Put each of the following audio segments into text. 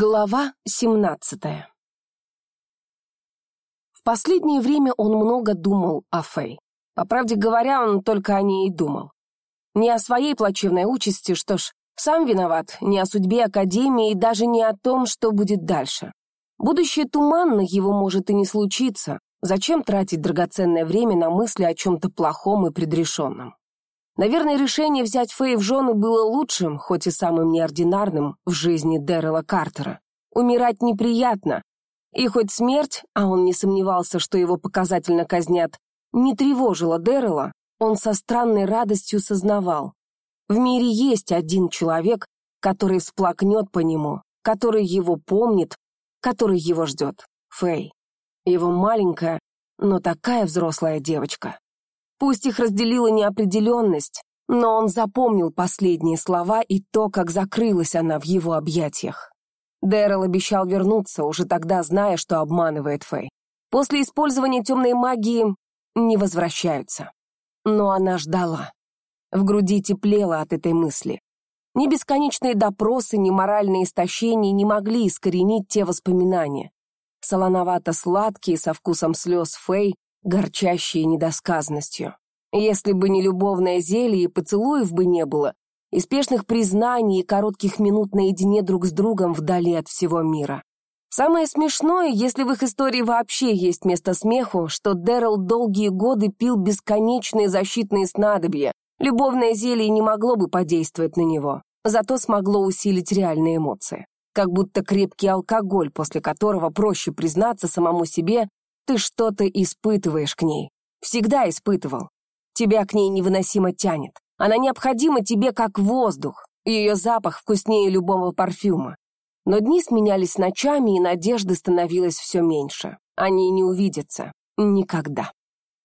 Глава 17 В последнее время он много думал о Фэй. По правде говоря, он только о ней и думал. Не о своей плачевной участи, что ж, сам виноват, не о судьбе Академии и даже не о том, что будет дальше. Будущее туманно, его может и не случиться. Зачем тратить драгоценное время на мысли о чем-то плохом и предрешенном? Наверное, решение взять Фэй в жены было лучшим, хоть и самым неординарным в жизни Дэррела Картера. Умирать неприятно. И хоть смерть, а он не сомневался, что его показательно казнят, не тревожила Дэррела, он со странной радостью сознавал. В мире есть один человек, который всплакнет по нему, который его помнит, который его ждет. Фэй. Его маленькая, но такая взрослая девочка. Пусть их разделила неопределенность, но он запомнил последние слова и то, как закрылась она в его объятиях. Дэрил обещал вернуться, уже тогда зная, что обманывает Фэй. После использования темной магии не возвращаются. Но она ждала. В груди теплело от этой мысли. Ни бесконечные допросы, ни моральные истощения не могли искоренить те воспоминания. Солоновато-сладкие, со вкусом слез Фэй, горчащие недосказанностью. Если бы не любовное зелье и поцелуев бы не было, и спешных признаний и коротких минут наедине друг с другом вдали от всего мира. Самое смешное, если в их истории вообще есть место смеху, что Дэрил долгие годы пил бесконечные защитные снадобья. Любовное зелье не могло бы подействовать на него, зато смогло усилить реальные эмоции. Как будто крепкий алкоголь, после которого проще признаться самому себе, ты что-то испытываешь к ней. Всегда испытывал. Тебя к ней невыносимо тянет. Она необходима тебе как воздух. Ее запах вкуснее любого парфюма. Но дни сменялись ночами, и надежды становилось все меньше. Они не увидятся. Никогда.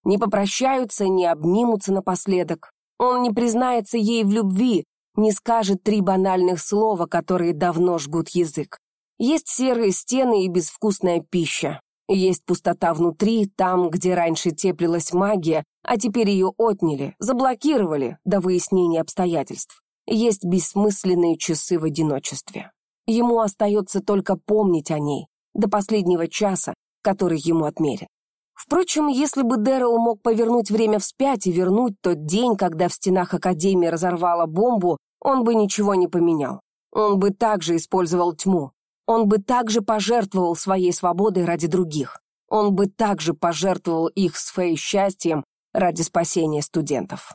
Не попрощаются, не обнимутся напоследок. Он не признается ей в любви, не скажет три банальных слова, которые давно жгут язык. Есть серые стены и безвкусная пища. Есть пустота внутри, там, где раньше теплилась магия, а теперь ее отняли, заблокировали до выяснения обстоятельств. Есть бессмысленные часы в одиночестве. Ему остается только помнить о ней до последнего часа, который ему отмерен. Впрочем, если бы Дэрил мог повернуть время вспять и вернуть тот день, когда в стенах Академии разорвала бомбу, он бы ничего не поменял. Он бы также использовал тьму, он бы также пожертвовал своей свободой ради других. Он бы также пожертвовал их с Фэй счастьем ради спасения студентов.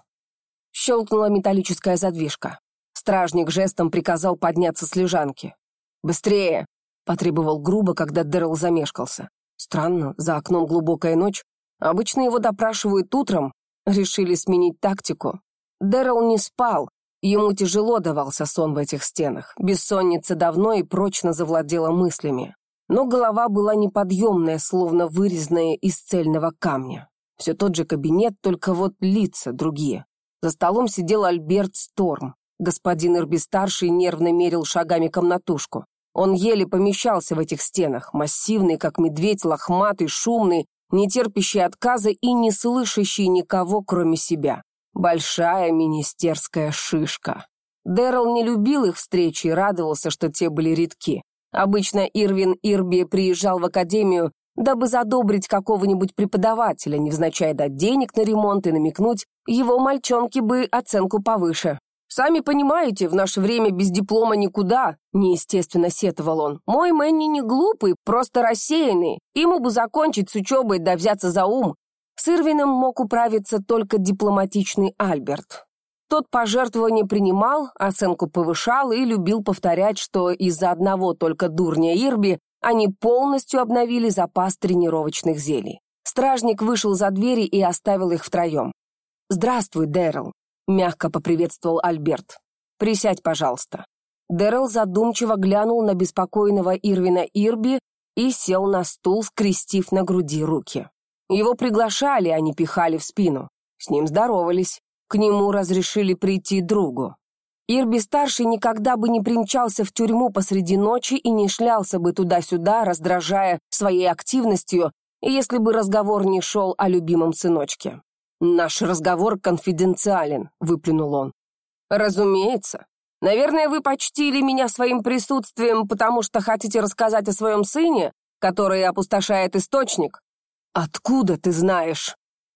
Щелкнула металлическая задвижка. Стражник жестом приказал подняться с лежанки. «Быстрее!» — потребовал грубо, когда Дэрил замешкался. Странно, за окном глубокая ночь. Обычно его допрашивают утром. Решили сменить тактику. Дэрил не спал, Ему тяжело давался сон в этих стенах. Бессонница давно и прочно завладела мыслями. Но голова была неподъемная, словно вырезанная из цельного камня. Все тот же кабинет, только вот лица другие. За столом сидел Альберт Сторм. Господин Ирби-старший нервно мерил шагами комнатушку. Он еле помещался в этих стенах, массивный, как медведь, лохматый, шумный, не терпящий отказа и не слышащий никого, кроме себя. Большая министерская шишка. Дэрил не любил их встречи и радовался, что те были редки. Обычно Ирвин Ирби приезжал в академию, дабы задобрить какого-нибудь преподавателя, невзначай дать денег на ремонт и намекнуть, его мальчонки бы оценку повыше. «Сами понимаете, в наше время без диплома никуда», — неестественно сетовал он. «Мой Мэнни не глупый, просто рассеянный. Ему бы закончить с учебой да взяться за ум. С Ирвином мог управиться только дипломатичный Альберт. Тот пожертвования принимал, оценку повышал и любил повторять, что из-за одного только дурня Ирби они полностью обновили запас тренировочных зелий. Стражник вышел за двери и оставил их втроем. «Здравствуй, Дэрил», — мягко поприветствовал Альберт. «Присядь, пожалуйста». Дэрил задумчиво глянул на беспокойного Ирвина Ирби и сел на стул, скрестив на груди руки. Его приглашали, а не пихали в спину. С ним здоровались. К нему разрешили прийти другу. Ирби-старший никогда бы не примчался в тюрьму посреди ночи и не шлялся бы туда-сюда, раздражая своей активностью, если бы разговор не шел о любимом сыночке. «Наш разговор конфиденциален», — выплюнул он. «Разумеется. Наверное, вы почтили меня своим присутствием, потому что хотите рассказать о своем сыне, который опустошает источник?» «Откуда ты знаешь?»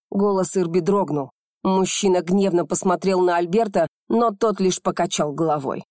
Голос Ирби дрогнул. Мужчина гневно посмотрел на Альберта, но тот лишь покачал головой.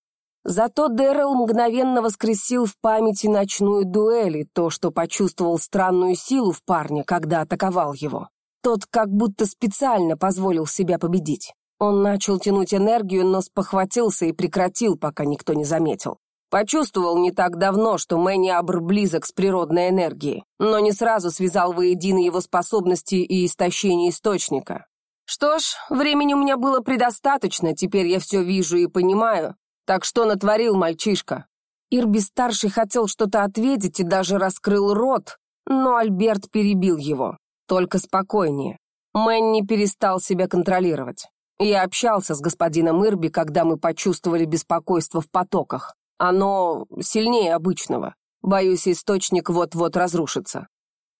Зато Дэрил мгновенно воскресил в памяти ночную дуэль и то, что почувствовал странную силу в парне, когда атаковал его. Тот как будто специально позволил себя победить. Он начал тянуть энергию, но спохватился и прекратил, пока никто не заметил. Почувствовал не так давно, что Мэнни Абр близок с природной энергией, но не сразу связал воедино его способности и истощение источника. Что ж, времени у меня было предостаточно, теперь я все вижу и понимаю. Так что натворил мальчишка? Ирби-старший хотел что-то ответить и даже раскрыл рот, но Альберт перебил его. Только спокойнее. Мэнни перестал себя контролировать. Я общался с господином Ирби, когда мы почувствовали беспокойство в потоках. Оно сильнее обычного. Боюсь, источник вот-вот разрушится.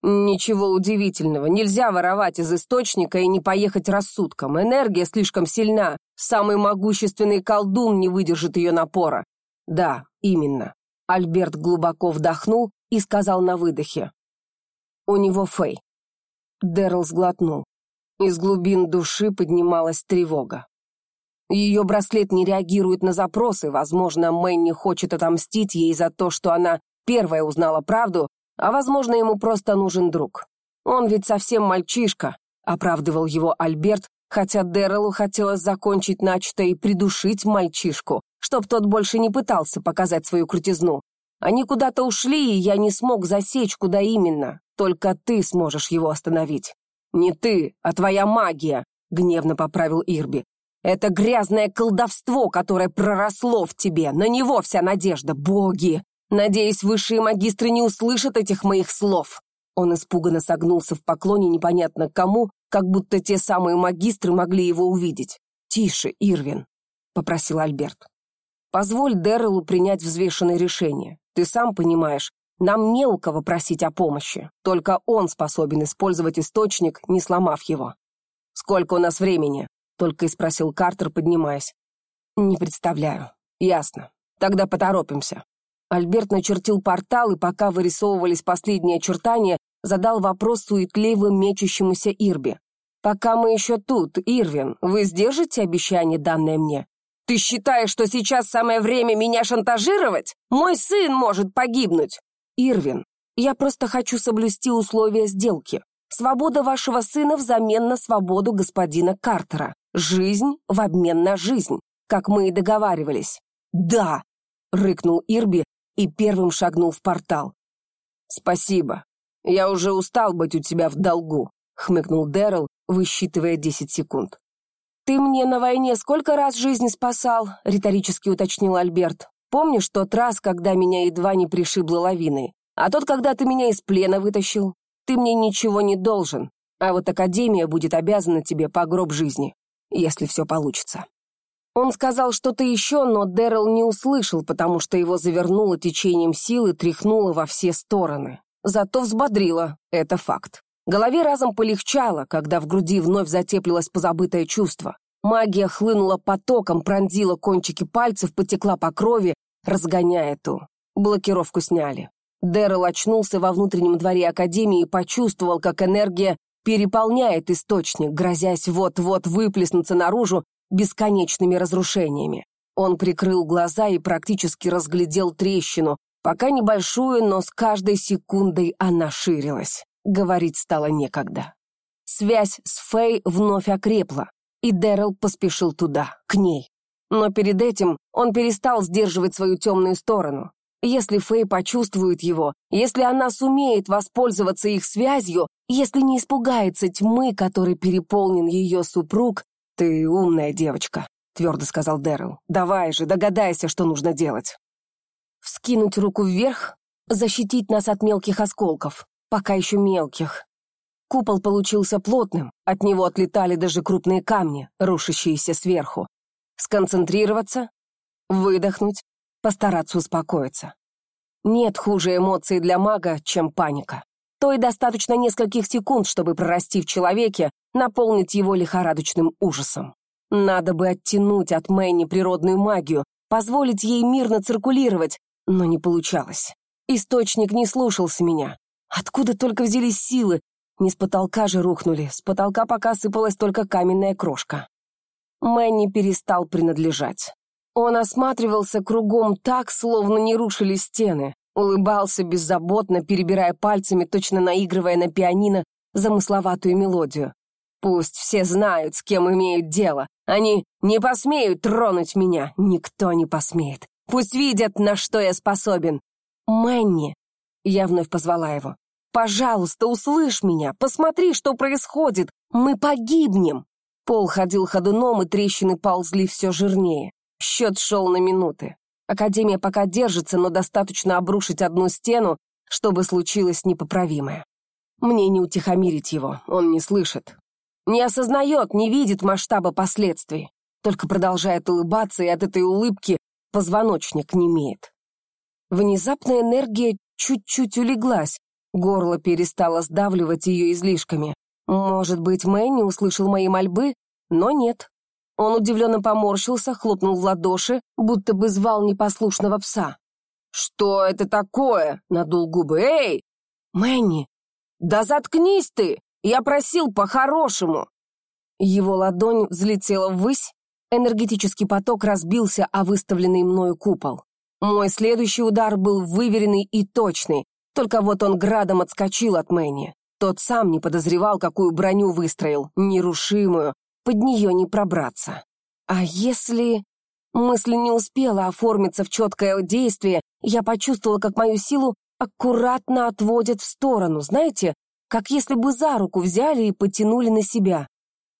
Ничего удивительного, нельзя воровать из источника и не поехать рассудком. Энергия слишком сильна, самый могущественный колдун не выдержит ее напора. Да, именно. Альберт глубоко вдохнул и сказал на выдохе. У него Фэй. Дэрл сглотнул. Из глубин души поднималась тревога. Ее браслет не реагирует на запросы, возможно, Мэнни хочет отомстить ей за то, что она первая узнала правду, а, возможно, ему просто нужен друг. Он ведь совсем мальчишка, оправдывал его Альберт, хотя Дэрелу хотелось закончить начатое и придушить мальчишку, чтоб тот больше не пытался показать свою крутизну. Они куда-то ушли, и я не смог засечь, куда именно. Только ты сможешь его остановить. «Не ты, а твоя магия», — гневно поправил Ирби. «Это грязное колдовство, которое проросло в тебе. На него вся надежда. Боги! Надеюсь, высшие магистры не услышат этих моих слов». Он испуганно согнулся в поклоне непонятно кому, как будто те самые магистры могли его увидеть. «Тише, Ирвин», — попросил Альберт. «Позволь Дэррелу принять взвешенное решение. Ты сам понимаешь, нам не у кого просить о помощи. Только он способен использовать источник, не сломав его. «Сколько у нас времени?» — только и спросил Картер, поднимаясь. «Не представляю. Ясно. Тогда поторопимся». Альберт начертил портал, и пока вырисовывались последние очертания, задал вопрос суетливо мечущемуся Ирби. «Пока мы еще тут, Ирвин, вы сдержите обещание, данное мне?» «Ты считаешь, что сейчас самое время меня шантажировать? Мой сын может погибнуть!» «Ирвин, я просто хочу соблюсти условия сделки. Свобода вашего сына взамен на свободу господина Картера. Жизнь в обмен на жизнь, как мы и договаривались». «Да!» — рыкнул Ирби и первым шагнул в портал. «Спасибо. Я уже устал быть у тебя в долгу», — хмыкнул Дэрил, высчитывая десять секунд. «Ты мне на войне сколько раз жизни спасал?» — риторически уточнил Альберт. Помнишь тот раз, когда меня едва не пришибло лавиной? А тот, когда ты меня из плена вытащил? Ты мне ничего не должен, а вот Академия будет обязана тебе по гроб жизни, если все получится». Он сказал что-то еще, но Дэрил не услышал, потому что его завернуло течением силы, тряхнуло во все стороны. Зато взбодрило, это факт. Голове разом полегчало, когда в груди вновь затеплилось позабытое чувство. Магия хлынула потоком, пронзила кончики пальцев, потекла по крови, разгоняя ту. Блокировку сняли. Дэрил очнулся во внутреннем дворе Академии и почувствовал, как энергия переполняет источник, грозясь вот-вот выплеснуться наружу бесконечными разрушениями. Он прикрыл глаза и практически разглядел трещину, пока небольшую, но с каждой секундой она ширилась. Говорить стало некогда. Связь с Фэй вновь окрепла и Дэрил поспешил туда, к ней. Но перед этим он перестал сдерживать свою темную сторону. Если Фэй почувствует его, если она сумеет воспользоваться их связью, если не испугается тьмы, которой переполнен ее супруг, «Ты умная девочка», — твердо сказал Дэрил. «Давай же, догадайся, что нужно делать». Вскинуть руку вверх, защитить нас от мелких осколков, пока еще мелких, Купол получился плотным, от него отлетали даже крупные камни, рушащиеся сверху. Сконцентрироваться, выдохнуть, постараться успокоиться. Нет хуже эмоций для мага, чем паника. То и достаточно нескольких секунд, чтобы прорасти в человеке, наполнить его лихорадочным ужасом. Надо бы оттянуть от Мэнни природную магию, позволить ей мирно циркулировать, но не получалось. Источник не слушался меня. Откуда только взялись силы? Не с потолка же рухнули, с потолка пока сыпалась только каменная крошка. Мэнни перестал принадлежать. Он осматривался кругом так, словно не рушили стены, улыбался беззаботно, перебирая пальцами, точно наигрывая на пианино замысловатую мелодию. Пусть все знают, с кем имеют дело. Они не посмеют тронуть меня. Никто не посмеет. Пусть видят, на что я способен. Мэнни, я вновь позвала его. Пожалуйста, услышь меня. Посмотри, что происходит. Мы погибнем. Пол ходил ходуном, и трещины ползли все жирнее. Счет шел на минуты. Академия пока держится, но достаточно обрушить одну стену, чтобы случилось непоправимое. Мне не утихомирить его, он не слышит. Не осознает, не видит масштаба последствий. Только продолжает улыбаться, и от этой улыбки позвоночник немеет. Внезапно энергия чуть-чуть улеглась, горло перестало сдавливать ее излишками. Может быть, Мэнни услышал мои мольбы, но нет. Он удивленно поморщился, хлопнул в ладоши, будто бы звал непослушного пса. «Что это такое?» — надул губы. «Эй!» «Мэнни!» «Да заткнись ты! Я просил по-хорошему!» Его ладонь взлетела ввысь, энергетический поток разбился о выставленный мною купол. Мой следующий удар был выверенный и точный, только вот он градом отскочил от Мэнни. Тот сам не подозревал, какую броню выстроил, нерушимую, под нее не пробраться. А если... Мысль не успела оформиться в четкое действие, я почувствовала, как мою силу аккуратно отводят в сторону, знаете, как если бы за руку взяли и потянули на себя.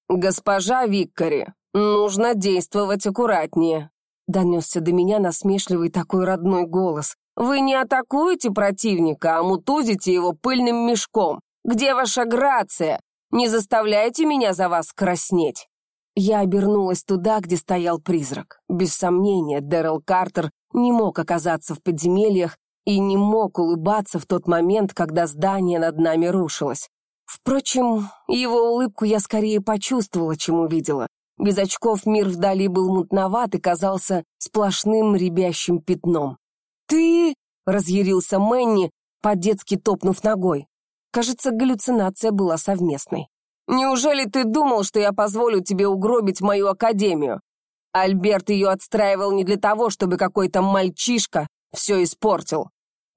«Госпожа Виккари, нужно действовать аккуратнее», донесся до меня насмешливый такой родной голос. «Вы не атакуете противника, а мутузите его пыльным мешком. Где ваша грация? Не заставляйте меня за вас краснеть!» Я обернулась туда, где стоял призрак. Без сомнения, Дэрил Картер не мог оказаться в подземельях и не мог улыбаться в тот момент, когда здание над нами рушилось. Впрочем, его улыбку я скорее почувствовала, чем увидела. Без очков мир вдали был мутноват и казался сплошным рябящим пятном. «Ты...» — разъярился Мэнни, по-детски топнув ногой. Кажется, галлюцинация была совместной. «Неужели ты думал, что я позволю тебе угробить мою академию? Альберт ее отстраивал не для того, чтобы какой-то мальчишка все испортил».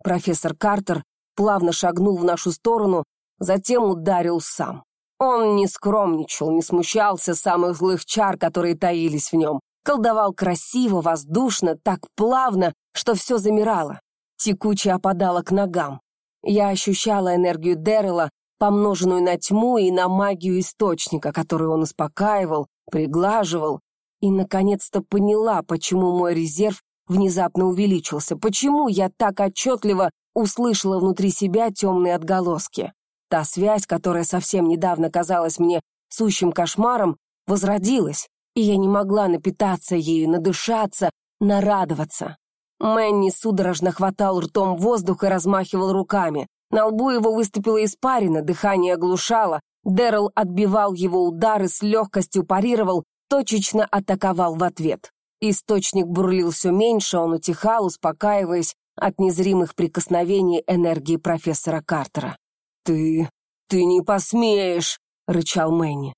Профессор Картер плавно шагнул в нашу сторону, затем ударил сам. Он не скромничал, не смущался самых злых чар, которые таились в нем. Колдовал красиво, воздушно, так плавно, что все замирало. Текуче опадало к ногам. Я ощущала энергию Дэррела, помноженную на тьму и на магию источника, которую он успокаивал, приглаживал, и, наконец-то, поняла, почему мой резерв внезапно увеличился, почему я так отчетливо услышала внутри себя темные отголоски. Та связь, которая совсем недавно казалась мне сущим кошмаром, возродилась, и я не могла напитаться ею, надышаться, нарадоваться. Мэнни судорожно хватал ртом воздух и размахивал руками. На лбу его выступила испарина, дыхание оглушало. Дэрил отбивал его удары, с легкостью парировал, точечно атаковал в ответ. Источник бурлил все меньше, он утихал, успокаиваясь от незримых прикосновений энергии профессора Картера. «Ты... ты не посмеешь!» — рычал Мэнни.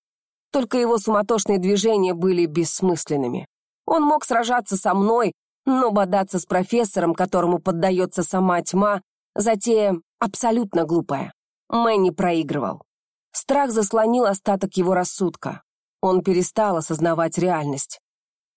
Только его суматошные движения были бессмысленными. Он мог сражаться со мной, но бодаться с профессором, которому поддается сама тьма, затея абсолютно глупая. Мэнни проигрывал. Страх заслонил остаток его рассудка. Он перестал осознавать реальность.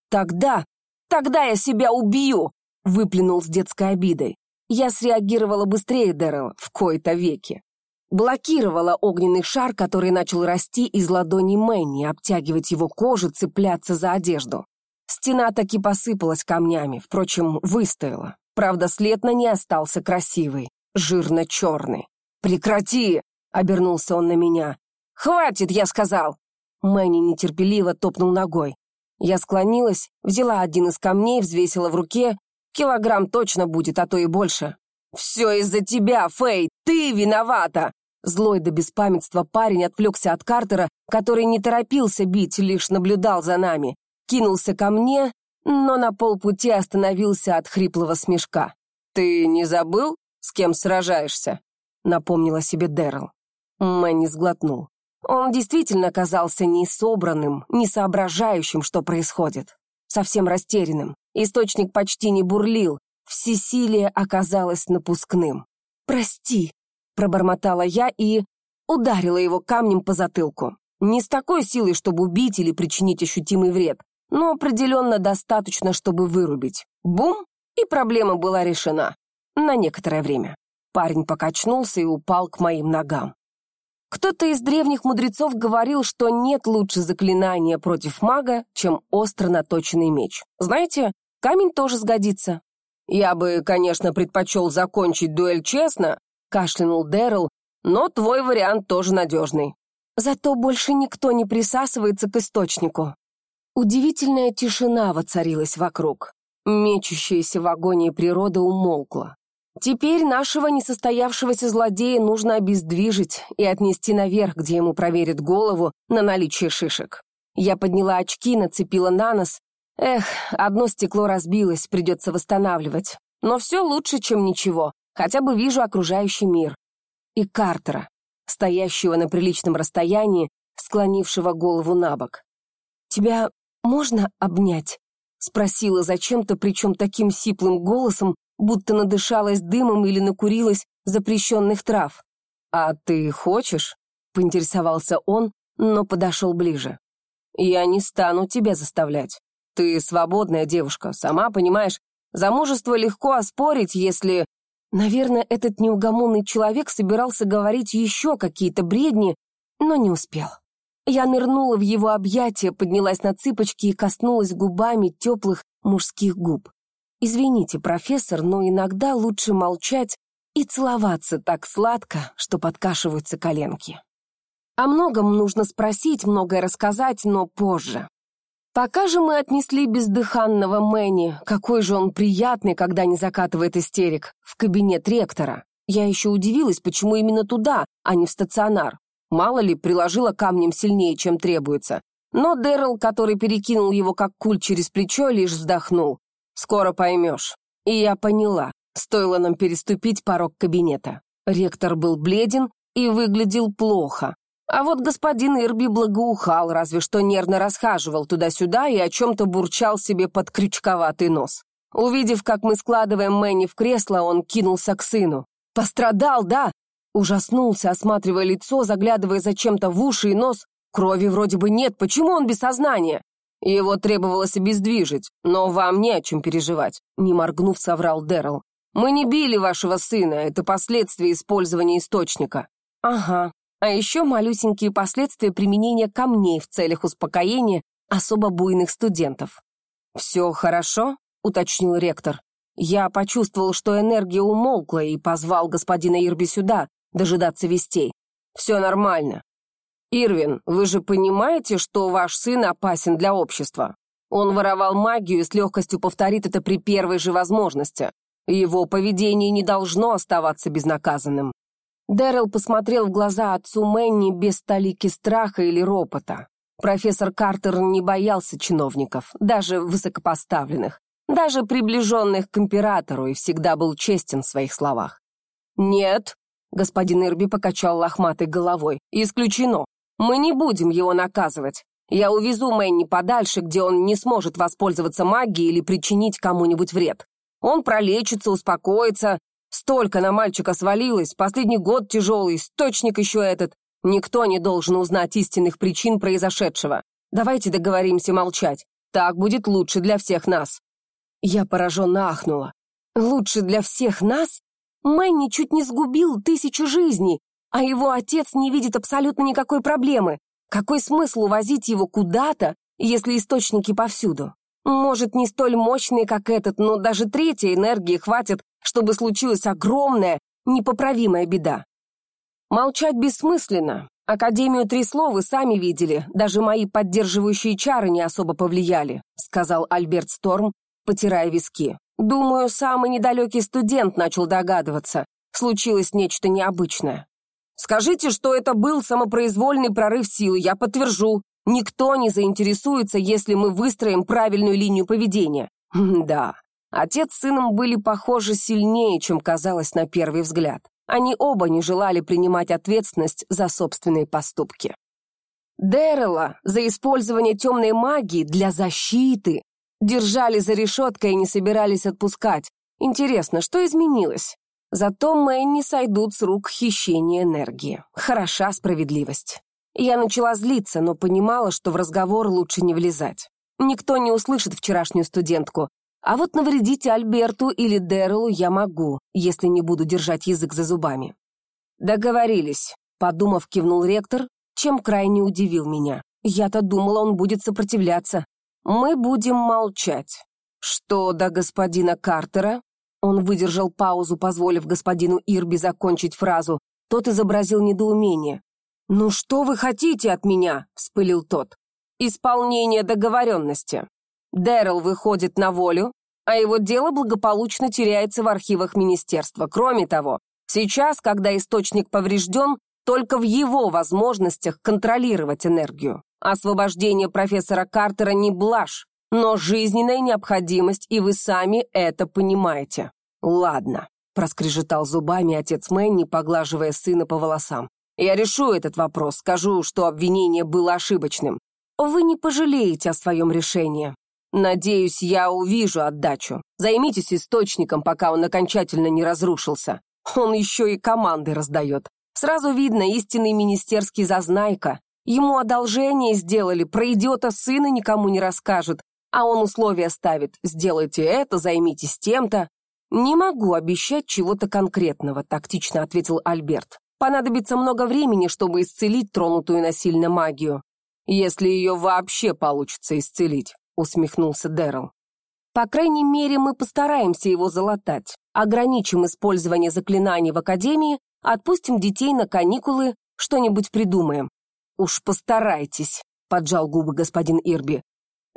«Тогда, тогда я себя убью!» — выплюнул с детской обидой. Я среагировала быстрее Дэррела в кои-то веки. Блокировала огненный шар, который начал расти из ладони Мэнни, обтягивать его кожу, цепляться за одежду. Стена таки посыпалась камнями, впрочем, выстояла. Правда, след на ней остался красивый, жирно-черный. «Прекрати!» — обернулся он на меня. «Хватит, я сказал!» Мэнни нетерпеливо топнул ногой. Я склонилась, взяла один из камней, взвесила в руке. Килограмм точно будет, а то и больше. «Все из-за тебя, Фэй! Ты виновата!» Злой до беспамятства парень отвлекся от Картера, который не торопился бить, лишь наблюдал за нами кинулся ко мне, но на полпути остановился от хриплого смешка. «Ты не забыл, с кем сражаешься?» — напомнила себе Дэрил. Мэнни сглотнул. Он действительно оказался не собранным, не соображающим, что происходит. Совсем растерянным. Источник почти не бурлил. Всесилие оказалось напускным. «Прости», — пробормотала я и ударила его камнем по затылку. Не с такой силой, чтобы убить или причинить ощутимый вред, но определенно достаточно, чтобы вырубить. Бум! И проблема была решена. На некоторое время. Парень покачнулся и упал к моим ногам. Кто-то из древних мудрецов говорил, что нет лучше заклинания против мага, чем остро наточенный меч. Знаете, камень тоже сгодится. «Я бы, конечно, предпочел закончить дуэль честно», — кашлянул Дэрил, «но твой вариант тоже надежный». Зато больше никто не присасывается к источнику. Удивительная тишина воцарилась вокруг. Мечущаяся в агонии природа умолкла. Теперь нашего несостоявшегося злодея нужно обездвижить и отнести наверх, где ему проверят голову на наличие шишек. Я подняла очки, нацепила на нос. Эх, одно стекло разбилось, придется восстанавливать. Но все лучше, чем ничего. Хотя бы вижу окружающий мир. И Картера, стоящего на приличном расстоянии, склонившего голову на бок. «Тебя можно обнять?» — спросила зачем-то, причем таким сиплым голосом, будто надышалась дымом или накурилась запрещенных трав. «А ты хочешь?» — поинтересовался он, но подошел ближе. «Я не стану тебя заставлять. Ты свободная девушка, сама понимаешь, замужество легко оспорить, если...» Наверное, этот неугомонный человек собирался говорить еще какие-то бредни, но не успел. Я нырнула в его объятия, поднялась на цыпочки и коснулась губами теплых мужских губ. Извините, профессор, но иногда лучше молчать и целоваться так сладко, что подкашиваются коленки. О многом нужно спросить, многое рассказать, но позже. Пока же мы отнесли бездыханного Мэнни, какой же он приятный, когда не закатывает истерик, в кабинет ректора. Я еще удивилась, почему именно туда, а не в стационар. Мало ли, приложила камнем сильнее, чем требуется. Но Дэрил, который перекинул его как куль через плечо, лишь вздохнул. Скоро поймешь. И я поняла, стоило нам переступить порог кабинета. Ректор был бледен и выглядел плохо. А вот господин Ирби благоухал, разве что нервно расхаживал туда-сюда и о чем-то бурчал себе под крючковатый нос. Увидев, как мы складываем Мэнни в кресло, он кинулся к сыну. «Пострадал, да?» Ужаснулся, осматривая лицо, заглядывая зачем-то в уши и нос. Крови вроде бы нет, почему он без сознания? Его требовалось обездвижить, но вам не о чем переживать», — не моргнув, соврал Дэрил. «Мы не били вашего сына, это последствия использования источника». «Ага, а еще малюсенькие последствия применения камней в целях успокоения особо буйных студентов». «Все хорошо?» — уточнил ректор. Я почувствовал, что энергия умолкла и позвал господина Ирби сюда, дожидаться вестей. «Все нормально. «Ирвин, вы же понимаете, что ваш сын опасен для общества? Он воровал магию и с легкостью повторит это при первой же возможности. Его поведение не должно оставаться безнаказанным». Дэрил посмотрел в глаза отцу Мэнни без столики страха или ропота. Профессор Картер не боялся чиновников, даже высокопоставленных, даже приближенных к императору и всегда был честен в своих словах. «Нет», — господин Ирби покачал лохматой головой, — «исключено. Мы не будем его наказывать. Я увезу Мэнни подальше, где он не сможет воспользоваться магией или причинить кому-нибудь вред. Он пролечится, успокоится. Столько на мальчика свалилось, последний год тяжелый, источник еще этот. Никто не должен узнать истинных причин произошедшего. Давайте договоримся молчать. Так будет лучше для всех нас». Я пораженно ахнула. «Лучше для всех нас? Мэнни чуть не сгубил тысячу жизней, а его отец не видит абсолютно никакой проблемы. Какой смысл увозить его куда-то, если источники повсюду? Может, не столь мощные, как этот, но даже третьей энергии хватит, чтобы случилась огромная, непоправимая беда. Молчать бессмысленно. Академию трясло, вы сами видели, даже мои поддерживающие чары не особо повлияли, сказал Альберт Сторм, потирая виски. Думаю, самый недалекий студент начал догадываться. Случилось нечто необычное. Скажите, что это был самопроизвольный прорыв силы, я подтвержу. Никто не заинтересуется, если мы выстроим правильную линию поведения. Да, отец с сыном были похожи сильнее, чем казалось на первый взгляд. Они оба не желали принимать ответственность за собственные поступки. Дэррела за использование темной магии для защиты держали за решеткой и не собирались отпускать. Интересно, что изменилось? Зато Мэнни сойдут с рук хищения энергии. Хороша справедливость. Я начала злиться, но понимала, что в разговор лучше не влезать. Никто не услышит вчерашнюю студентку. А вот навредить Альберту или Дэрилу я могу, если не буду держать язык за зубами. Договорились. Подумав, кивнул ректор, чем крайне удивил меня. Я-то думала, он будет сопротивляться. Мы будем молчать. Что до господина Картера? Он выдержал паузу, позволив господину Ирби закончить фразу. Тот изобразил недоумение. «Ну что вы хотите от меня?» — вспылил тот. «Исполнение договоренности. Дэрил выходит на волю, а его дело благополучно теряется в архивах министерства. Кроме того, сейчас, когда источник поврежден, только в его возможностях контролировать энергию. Освобождение профессора Картера не блажь, но жизненная необходимость, и вы сами это понимаете. Ладно, проскрежетал зубами отец Мэнни, поглаживая сына по волосам. Я решу этот вопрос, скажу, что обвинение было ошибочным. Вы не пожалеете о своем решении. Надеюсь, я увижу отдачу. Займитесь источником, пока он окончательно не разрушился. Он еще и команды раздает. Сразу видно, истинный министерский зазнайка. Ему одолжение сделали, про идиота сына никому не расскажет, а он условия ставит «сделайте это, займитесь тем-то». «Не могу обещать чего-то конкретного», — тактично ответил Альберт. Понадобится много времени, чтобы исцелить тронутую насильно магию. Если ее вообще получится исцелить, усмехнулся Дэрил. По крайней мере, мы постараемся его залатать. Ограничим использование заклинаний в Академии, отпустим детей на каникулы, что-нибудь придумаем. Уж постарайтесь, поджал губы господин Ирби.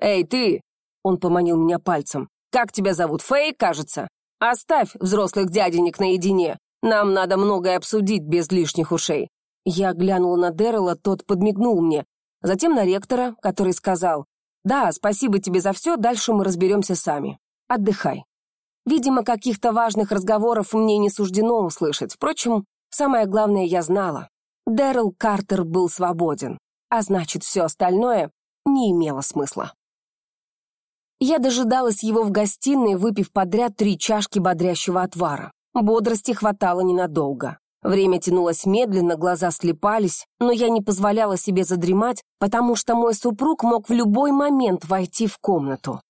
Эй, ты! Он поманил меня пальцем. Как тебя зовут? Фэй, кажется? Оставь взрослых дяденек наедине. Нам надо многое обсудить без лишних ушей». Я глянула на Дэррела, тот подмигнул мне. Затем на ректора, который сказал, «Да, спасибо тебе за все, дальше мы разберемся сами. Отдыхай». Видимо, каких-то важных разговоров мне не суждено услышать. Впрочем, самое главное я знала. Дэрил Картер был свободен, а значит, все остальное не имело смысла. Я дожидалась его в гостиной, выпив подряд три чашки бодрящего отвара. Бодрости хватало ненадолго. Время тянулось медленно, глаза слепались, но я не позволяла себе задремать, потому что мой супруг мог в любой момент войти в комнату.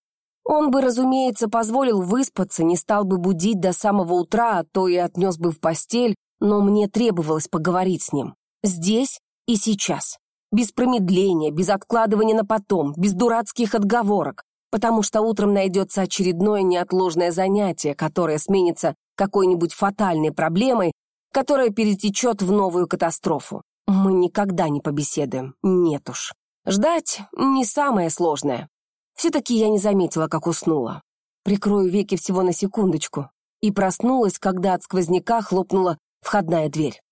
Он бы, разумеется, позволил выспаться, не стал бы будить до самого утра, а то и отнес бы в постель, но мне требовалось поговорить с ним. Здесь и сейчас. Без промедления, без откладывания на потом, без дурацких отговорок, потому что утром найдется очередное неотложное занятие, которое сменится какой-нибудь фатальной проблемой, которая перетечет в новую катастрофу. Мы никогда не побеседуем, нет уж. Ждать не самое сложное. Все-таки я не заметила, как уснула. Прикрою веки всего на секундочку. И проснулась, когда от сквозняка хлопнула входная дверь.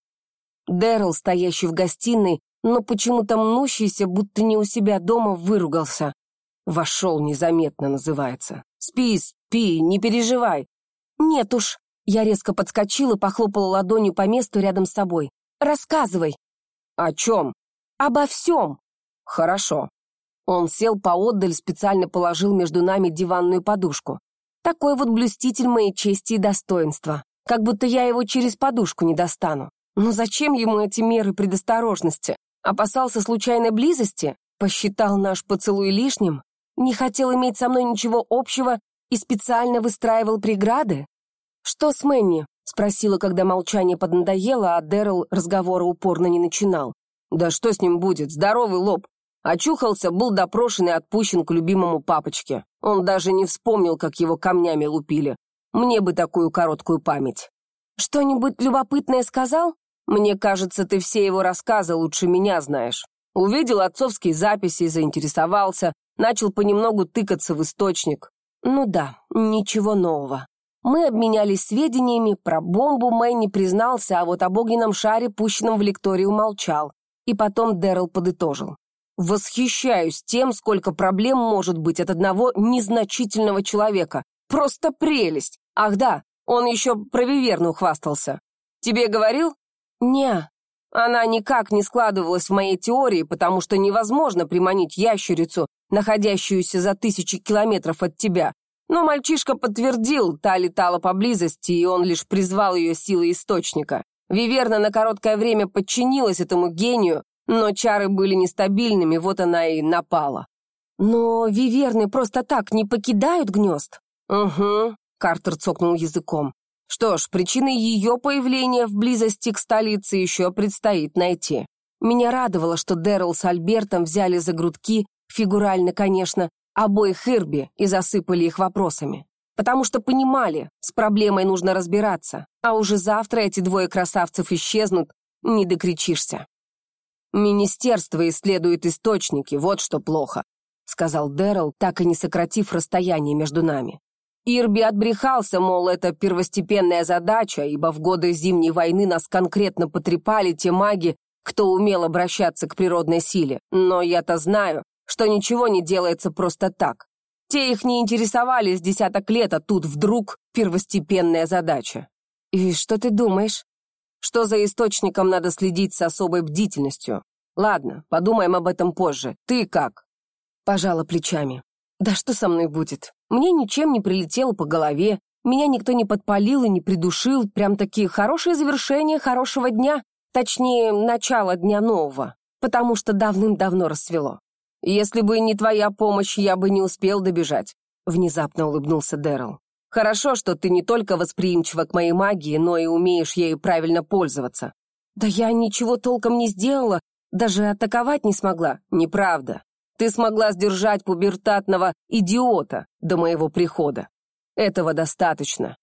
Дэрил, стоящий в гостиной, но почему-то мнущийся, будто не у себя дома, выругался. «Вошел незаметно» называется. «Спи, спи, не переживай». «Нет уж, я резко подскочила, похлопала ладонью по месту рядом с собой. «Рассказывай!» «О чем?» «Обо всем!» «Хорошо». Он сел поотдаль, специально положил между нами диванную подушку. Такой вот блюститель моей чести и достоинства. Как будто я его через подушку не достану. Но зачем ему эти меры предосторожности? Опасался случайной близости? Посчитал наш поцелуй лишним? Не хотел иметь со мной ничего общего и специально выстраивал преграды? «Что с Мэнни?» — спросила, когда молчание поднадоело, а Дэрил разговора упорно не начинал. «Да что с ним будет? Здоровый лоб!» Очухался, был допрошен и отпущен к любимому папочке. Он даже не вспомнил, как его камнями лупили. Мне бы такую короткую память. «Что-нибудь любопытное сказал?» «Мне кажется, ты все его рассказы лучше меня знаешь. Увидел отцовские записи, заинтересовался, начал понемногу тыкаться в источник. Ну да, ничего нового. Мы обменялись сведениями, про бомбу Мэй не признался, а вот об огненном шаре, пущенном в лекторию, молчал. И потом Дэрил подытожил. Восхищаюсь тем, сколько проблем может быть от одного незначительного человека. Просто прелесть. Ах да, он еще про Виверну хвастался. Тебе говорил? Не. Она никак не складывалась в моей теории, потому что невозможно приманить ящерицу, находящуюся за тысячи километров от тебя. Но мальчишка подтвердил, та летала поблизости, и он лишь призвал ее силой источника. Виверна на короткое время подчинилась этому гению, но чары были нестабильными, вот она и напала. «Но виверны просто так не покидают гнезд?» «Угу», — Картер цокнул языком. «Что ж, причины ее появления в близости к столице еще предстоит найти». Меня радовало, что Дэрил с Альбертом взяли за грудки, фигурально, конечно, обоих Ирби и засыпали их вопросами. Потому что понимали, с проблемой нужно разбираться, а уже завтра эти двое красавцев исчезнут, не докричишься. «Министерство исследует источники, вот что плохо», сказал Дэрил, так и не сократив расстояние между нами. Ирби отбрехался, мол, это первостепенная задача, ибо в годы Зимней войны нас конкретно потрепали те маги, кто умел обращаться к природной силе. Но я-то знаю, что ничего не делается просто так. Те их не интересовали с десяток лет, а тут вдруг первостепенная задача. И что ты думаешь? что за источником надо следить с особой бдительностью. Ладно, подумаем об этом позже. Ты как?» Пожала плечами. «Да что со мной будет? Мне ничем не прилетело по голове, меня никто не подпалил и не придушил, прям-таки хорошее завершение хорошего дня, точнее, начало дня нового, потому что давным-давно рассвело. Если бы не твоя помощь, я бы не успел добежать», — внезапно улыбнулся Дэрил. Хорошо, что ты не только восприимчива к моей магии, но и умеешь ею правильно пользоваться. Да я ничего толком не сделала, даже атаковать не смогла. Неправда. Ты смогла сдержать пубертатного идиота до моего прихода. Этого достаточно.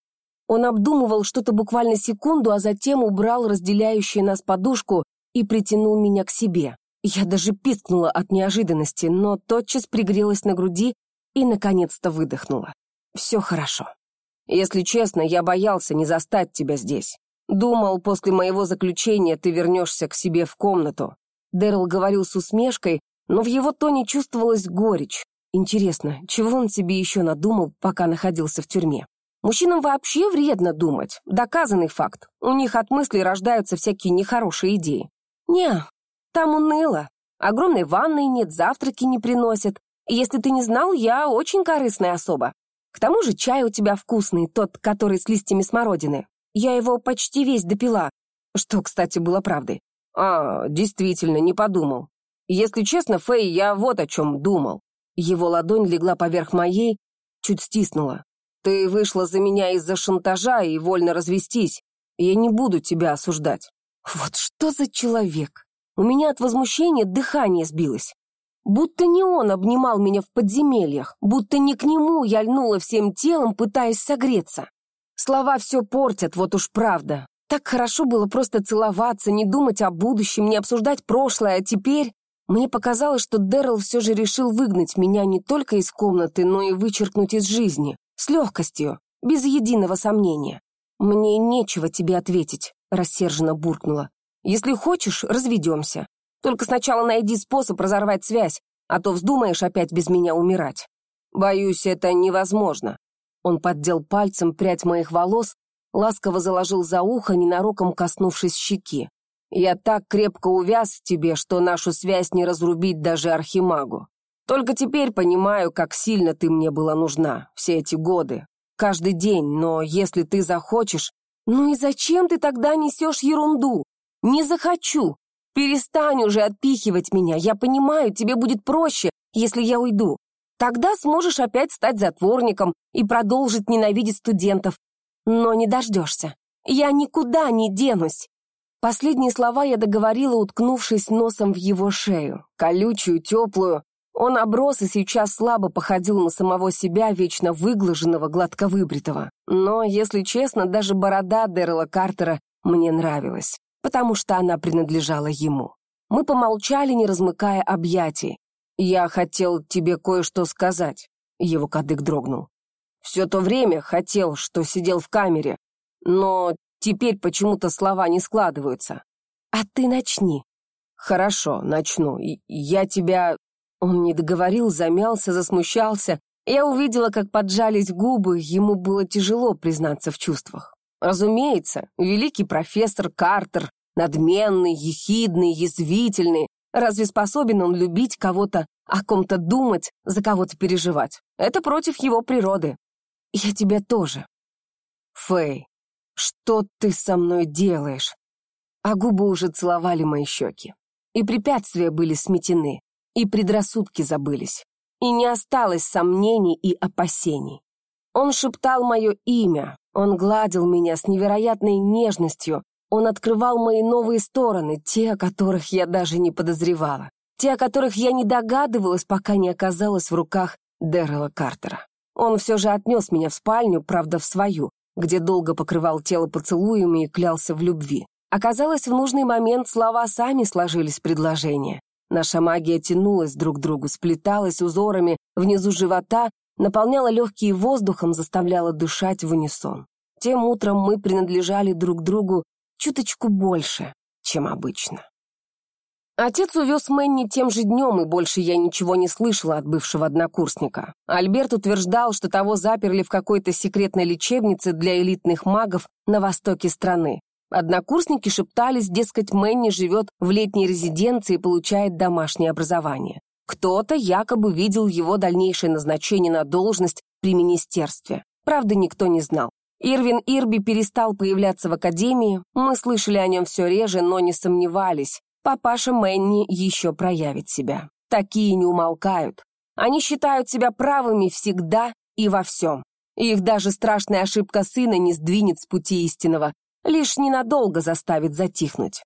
Он обдумывал что-то буквально секунду, а затем убрал разделяющую нас подушку и притянул меня к себе. Я даже пискнула от неожиданности, но тотчас пригрелась на груди и, наконец-то, выдохнула. Все хорошо. Если честно, я боялся не застать тебя здесь. Думал, после моего заключения ты вернешься к себе в комнату. Дэрил говорил с усмешкой, но в его тоне чувствовалась горечь. Интересно, чего он себе еще надумал, пока находился в тюрьме? Мужчинам вообще вредно думать. Доказанный факт. У них от мыслей рождаются всякие нехорошие идеи. Не, там уныло. Огромной ванной нет, завтраки не приносят. если ты не знал, я очень корыстная особа. К тому же чай у тебя вкусный, тот, который с листьями смородины. Я его почти весь допила, что, кстати, было правдой. А, действительно, не подумал. Если честно, Фэй, я вот о чем думал. Его ладонь легла поверх моей, чуть стиснула. Ты вышла за меня из-за шантажа и вольно развестись. Я не буду тебя осуждать. Вот что за человек? У меня от возмущения дыхание сбилось. Будто не он обнимал меня в подземельях, будто не к нему я льнула всем телом, пытаясь согреться. Слова все портят, вот уж правда. Так хорошо было просто целоваться, не думать о будущем, не обсуждать прошлое, а теперь... Мне показалось, что Дэрил все же решил выгнать меня не только из комнаты, но и вычеркнуть из жизни. С легкостью, без единого сомнения. «Мне нечего тебе ответить», — рассерженно буркнула. «Если хочешь, разведемся. Только сначала найди способ разорвать связь, а то вздумаешь опять без меня умирать. Боюсь, это невозможно». Он поддел пальцем прядь моих волос, ласково заложил за ухо, ненароком коснувшись щеки. «Я так крепко увяз в тебе, что нашу связь не разрубить даже архимагу. Только теперь понимаю, как сильно ты мне была нужна все эти годы. Каждый день, но если ты захочешь... Ну и зачем ты тогда несешь ерунду? Не захочу. Перестань уже отпихивать меня. Я понимаю, тебе будет проще, если я уйду. Тогда сможешь опять стать затворником и продолжить ненавидеть студентов. Но не дождешься. Я никуда не денусь. Последние слова я договорила, уткнувшись носом в его шею. Колючую, теплую. Он оброс и сейчас слабо походил на самого себя, вечно выглаженного, гладко выбритого. Но, если честно, даже борода Дэрила Картера мне нравилась потому что она принадлежала ему. Мы помолчали, не размыкая объятий. «Я хотел тебе кое-что сказать», — его кадык дрогнул. «Все то время хотел, что сидел в камере, но теперь почему-то слова не складываются». «А ты начни». «Хорошо, начну. Я тебя...» Он не договорил, замялся, засмущался. Я увидела, как поджались губы, ему было тяжело признаться в чувствах. Разумеется, великий профессор Картер, надменный, ехидный, язвительный. Разве способен он любить кого-то, о ком-то думать, за кого-то переживать? Это против его природы. Я тебя тоже. Фэй, что ты со мной делаешь? А губы уже целовали мои щеки. И препятствия были сметены, и предрассудки забылись, и не осталось сомнений и опасений. Он шептал мое имя, он гладил меня с невероятной нежностью, он открывал мои новые стороны, те, о которых я даже не подозревала, те, о которых я не догадывалась, пока не оказалась в руках Дэррела Картера. Он все же отнес меня в спальню, правда, в свою, где долго покрывал тело поцелуями и клялся в любви. Оказалось, в нужный момент слова сами сложились в предложение. Наша магия тянулась друг к другу, сплеталась узорами внизу живота, наполняла легкие воздухом, заставляла дышать в унисон. Тем утром мы принадлежали друг другу чуточку больше, чем обычно. Отец увез Мэнни тем же днем, и больше я ничего не слышала от бывшего однокурсника. Альберт утверждал, что того заперли в какой-то секретной лечебнице для элитных магов на востоке страны. Однокурсники шептались, дескать, Мэнни живет в летней резиденции и получает домашнее образование. Кто-то якобы видел его дальнейшее назначение на должность при министерстве. Правда, никто не знал. Ирвин Ирби перестал появляться в академии, мы слышали о нем все реже, но не сомневались. Папаша Мэнни еще проявит себя. Такие не умолкают. Они считают себя правыми всегда и во всем. Их даже страшная ошибка сына не сдвинет с пути истинного, лишь ненадолго заставит затихнуть.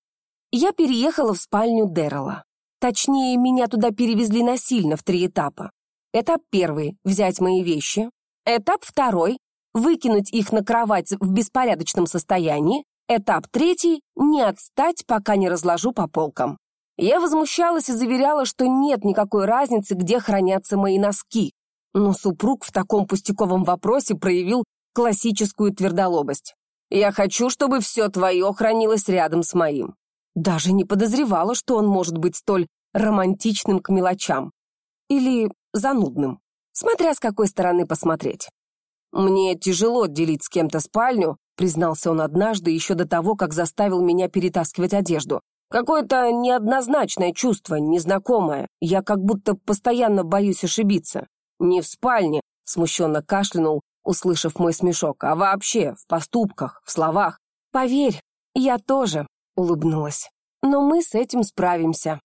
Я переехала в спальню Дэррела. Точнее, меня туда перевезли насильно в три этапа. Этап первый — взять мои вещи. Этап второй — выкинуть их на кровать в беспорядочном состоянии. Этап третий — не отстать, пока не разложу по полкам. Я возмущалась и заверяла, что нет никакой разницы, где хранятся мои носки. Но супруг в таком пустяковом вопросе проявил классическую твердолобость. Я хочу, чтобы все твое хранилось рядом с моим. Даже не подозревала, что он может быть столь романтичным к мелочам. Или занудным, смотря с какой стороны посмотреть. «Мне тяжело делить с кем-то спальню», признался он однажды, еще до того, как заставил меня перетаскивать одежду. «Какое-то неоднозначное чувство, незнакомое. Я как будто постоянно боюсь ошибиться. Не в спальне», смущенно кашлянул, услышав мой смешок, а вообще в поступках, в словах. «Поверь, я тоже», — улыбнулась. «Но мы с этим справимся.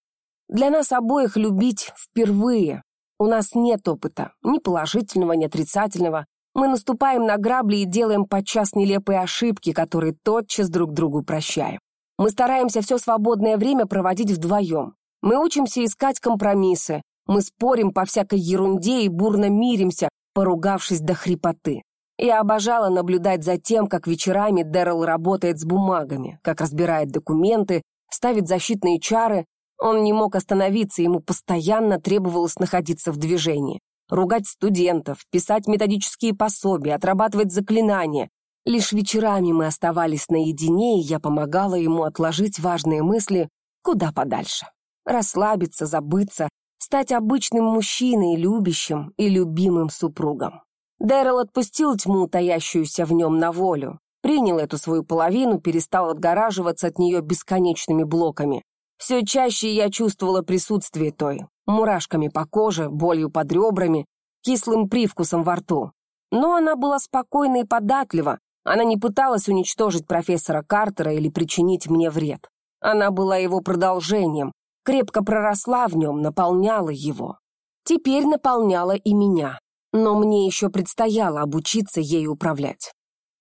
Для нас обоих любить впервые. У нас нет опыта, ни положительного, ни отрицательного. Мы наступаем на грабли и делаем подчас нелепые ошибки, которые тотчас друг другу прощаем. Мы стараемся все свободное время проводить вдвоем. Мы учимся искать компромиссы. Мы спорим по всякой ерунде и бурно миримся, поругавшись до хрипоты. Я обожала наблюдать за тем, как вечерами Дэрил работает с бумагами, как разбирает документы, ставит защитные чары. Он не мог остановиться, ему постоянно требовалось находиться в движении. Ругать студентов, писать методические пособия, отрабатывать заклинания. Лишь вечерами мы оставались наедине, и я помогала ему отложить важные мысли куда подальше. Расслабиться, забыться, стать обычным мужчиной, любящим и любимым супругом. Дэрил отпустил тьму, таящуюся в нем на волю, принял эту свою половину, перестал отгораживаться от нее бесконечными блоками. Все чаще я чувствовала присутствие той, мурашками по коже, болью под ребрами, кислым привкусом во рту. Но она была спокойна и податлива, она не пыталась уничтожить профессора Картера или причинить мне вред. Она была его продолжением, крепко проросла в нем, наполняла его. Теперь наполняла и меня, но мне еще предстояло обучиться ею управлять.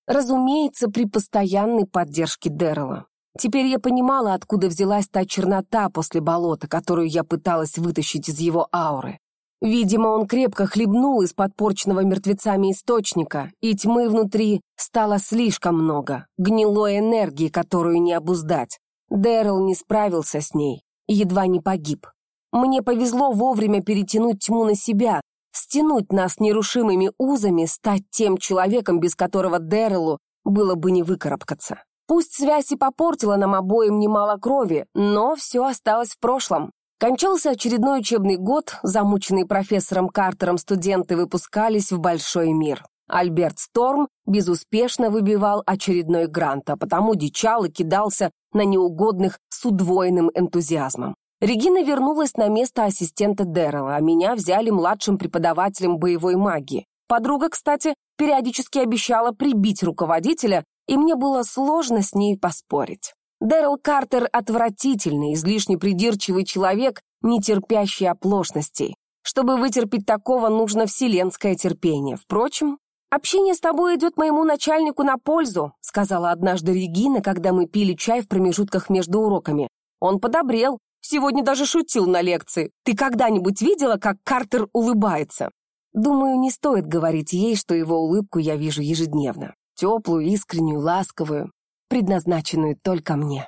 Разумеется, при постоянной поддержке Дэррела. Теперь я понимала, откуда взялась та чернота после болота, которую я пыталась вытащить из его ауры. Видимо, он крепко хлебнул из подпорченного мертвецами источника, и тьмы внутри стало слишком много, гнилой энергии, которую не обуздать. Дэрил не справился с ней, едва не погиб. Мне повезло вовремя перетянуть тьму на себя, стянуть нас нерушимыми узами, стать тем человеком, без которого Дэрелу было бы не выкарабкаться. Пусть связь и попортила нам обоим немало крови, но все осталось в прошлом. Кончался очередной учебный год, замученные профессором Картером студенты выпускались в большой мир. Альберт Сторм безуспешно выбивал очередной грант, а потому дичал и кидался на неугодных с удвоенным энтузиазмом. Регина вернулась на место ассистента Дэррела, а меня взяли младшим преподавателем боевой магии. Подруга, кстати, периодически обещала прибить руководителя, и мне было сложно с ней поспорить. Дэрил Картер — отвратительный, излишне придирчивый человек, не терпящий оплошностей. Чтобы вытерпеть такого, нужно вселенское терпение. Впрочем, «Общение с тобой идет моему начальнику на пользу», сказала однажды Регина, когда мы пили чай в промежутках между уроками. Он подобрел, сегодня даже шутил на лекции. Ты когда-нибудь видела, как Картер улыбается? Думаю, не стоит говорить ей, что его улыбку я вижу ежедневно. Теплую, искреннюю, ласковую, предназначенную только мне.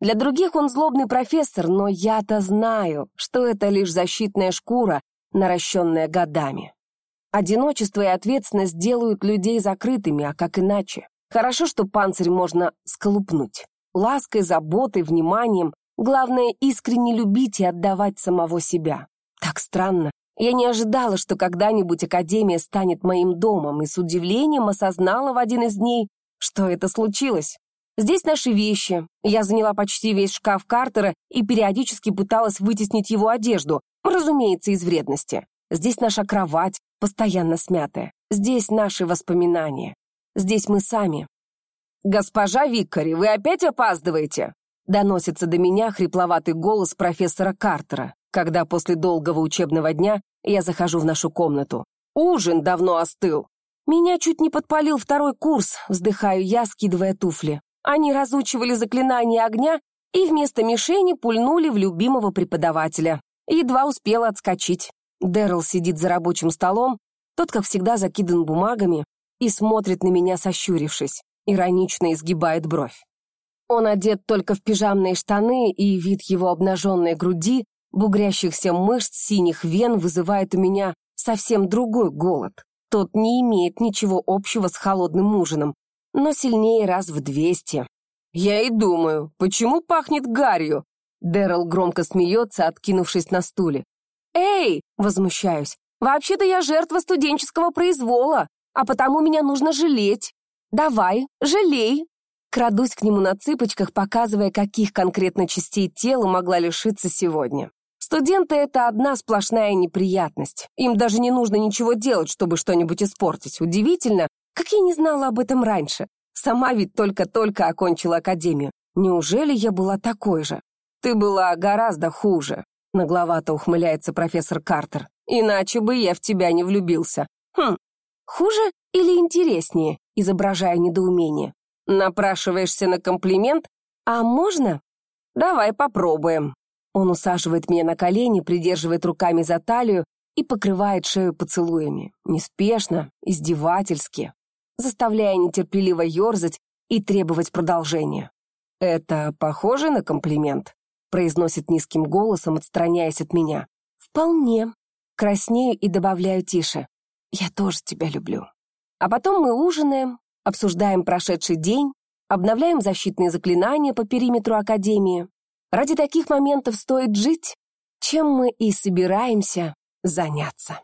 Для других он злобный профессор, но я-то знаю, что это лишь защитная шкура, наращенная годами. Одиночество и ответственность делают людей закрытыми, а как иначе? Хорошо, что панцирь можно сколупнуть. Лаской, заботой, вниманием. Главное, искренне любить и отдавать самого себя. Так странно. Я не ожидала, что когда-нибудь Академия станет моим домом, и с удивлением осознала в один из дней, что это случилось. Здесь наши вещи. Я заняла почти весь шкаф Картера и периодически пыталась вытеснить его одежду, разумеется, из вредности. Здесь наша кровать, постоянно смятая. Здесь наши воспоминания. Здесь мы сами. «Госпожа Виккари, вы опять опаздываете?» Доносится до меня хрипловатый голос профессора Картера, когда после долгого учебного дня я захожу в нашу комнату. «Ужин давно остыл!» Меня чуть не подпалил второй курс, вздыхаю я, скидывая туфли. Они разучивали заклинание огня и вместо мишени пульнули в любимого преподавателя. Едва успела отскочить. Дэрил сидит за рабочим столом, тот, как всегда, закидан бумагами и смотрит на меня, сощурившись, иронично изгибает бровь. Он одет только в пижамные штаны, и вид его обнаженной груди, бугрящихся мышц, синих вен вызывает у меня совсем другой голод. Тот не имеет ничего общего с холодным ужином, но сильнее раз в двести. «Я и думаю, почему пахнет гарью?» Дэрил громко смеется, откинувшись на стуле. «Эй!» — возмущаюсь. «Вообще-то я жертва студенческого произвола, а потому меня нужно жалеть. Давай, жалей!» Крадусь к нему на цыпочках, показывая, каких конкретно частей тела могла лишиться сегодня. Студенты — это одна сплошная неприятность. Им даже не нужно ничего делать, чтобы что-нибудь испортить. Удивительно, как я не знала об этом раньше. Сама ведь только-только окончила академию. Неужели я была такой же? Ты была гораздо хуже. Нагловато ухмыляется профессор Картер. Иначе бы я в тебя не влюбился. Хм, хуже или интереснее? Изображая недоумение. Напрашиваешься на комплимент? А можно? Давай попробуем. Он усаживает меня на колени, придерживает руками за талию и покрывает шею поцелуями. Неспешно, издевательски, заставляя нетерпеливо ерзать и требовать продолжения. Это похоже на комплимент? произносит низким голосом, отстраняясь от меня. «Вполне». Краснею и добавляю тише. «Я тоже тебя люблю». А потом мы ужинаем, обсуждаем прошедший день, обновляем защитные заклинания по периметру Академии. Ради таких моментов стоит жить, чем мы и собираемся заняться.